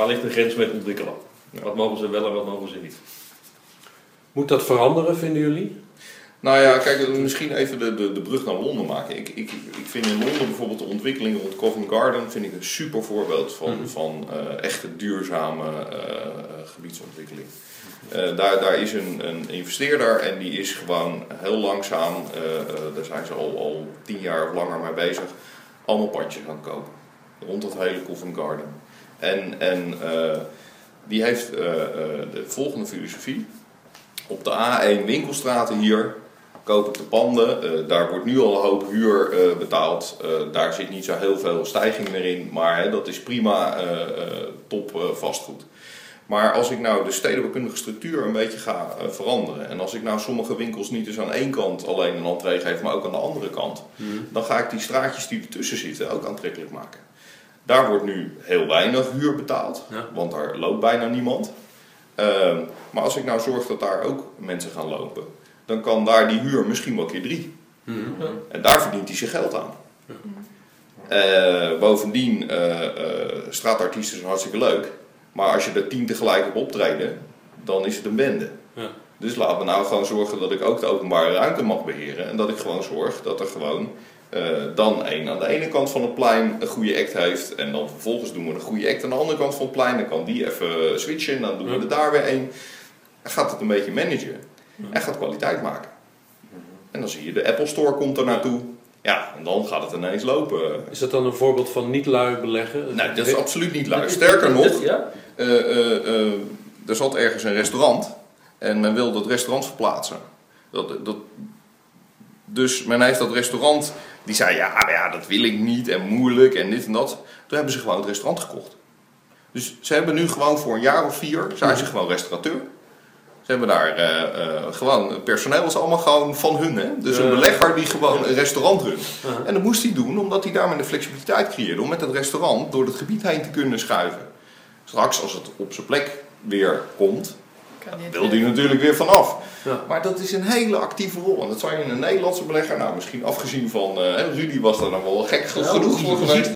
waar ligt de grens met ontwikkelen? Wat mogen ze wel en wat mogen ze niet? Moet dat veranderen, vinden jullie? Nou ja, kijk, misschien even de, de, de brug naar Londen maken. Ik, ik, ik vind in Londen bijvoorbeeld de ontwikkeling rond Covent Garden vind ik een super voorbeeld van, Mhm. van eh, echte duurzame eh, eh, gebiedsontwikkeling. Eh, daar, daar is een, een investeerder en die is gewoon heel langzaam, daar zijn ze al, al tien jaar of langer mee bezig, allemaal pandjes aan het kopen. Rond dat hele Covent Garden. En, en eh, die heeft eh, eh, de volgende filosofie. Op de A1 winkelstraten hier koop ik de panden. Daar wordt nu al een hoop huur betaald. Daar zit niet zo heel veel stijging meer in. Maar hè, dat is prima top vastgoed. Maar als ik nou de stedenbouwkundige structuur een beetje ga veranderen. En als ik nou sommige winkels niet dus aan één kant alleen een entree geef, maar ook aan de andere kant. Dan ga ik die straatjes die ertussen zitten ook aantrekkelijk maken. Daar wordt nu heel weinig huur betaald. Ja. Want daar loopt bijna niemand. Ehm, maar als ik nou zorg dat daar ook mensen gaan lopen, dan kan daar die huur misschien wel keer drie. En daar verdient hij zijn geld aan. Eh, bovendien, eh, eh, straatartiesten zijn hartstikke leuk. Maar als je er tien tegelijk op optreden, dan is het een bende. Ja. Dus laten we nou gewoon zorgen dat ik ook de openbare ruimte mag beheren. En dat ik gewoon zorg dat er gewoon eh, dan één aan de ene kant van het plein een goede act heeft. En dan vervolgens doen we een goede act aan de andere kant van het plein. Dan kan die even switchen en dan doen we er daar weer één. En gaat het een beetje managen. En gaat kwaliteit maken. En dan zie je de Apple Store komt er naartoe. Ja, en dan gaat het ineens lopen. Is dat dan een voorbeeld van niet lui beleggen? Nee, dat is absoluut niet lui. Sterker nog, eh, eh, eh, er zat ergens een restaurant en men wil dat restaurant verplaatsen. Dat, dat, dus men heeft dat restaurant, die zei ja, ja, dat wil ik niet en moeilijk en dit en dat. Toen hebben ze gewoon het restaurant gekocht. Dus ze hebben nu gewoon voor een jaar of vier, zijn ze gewoon restaurateur. Ze hebben daar eh, eh, gewoon, personeel is allemaal gewoon van hun. Hè? Dus een belegger die gewoon een restaurant runt. En dat moest hij doen omdat hij daarmee de flexibiliteit creëerde om met het restaurant door het gebied heen te kunnen schuiven. Straks als het op zijn plek weer komt, wil hij natuurlijk weer vanaf. Ja. Maar dat is een hele actieve rol. En dat zou je in een Nederlandse belegger, nou misschien afgezien van eh, Rudy was daar dan wel gek genoeg voor geweest.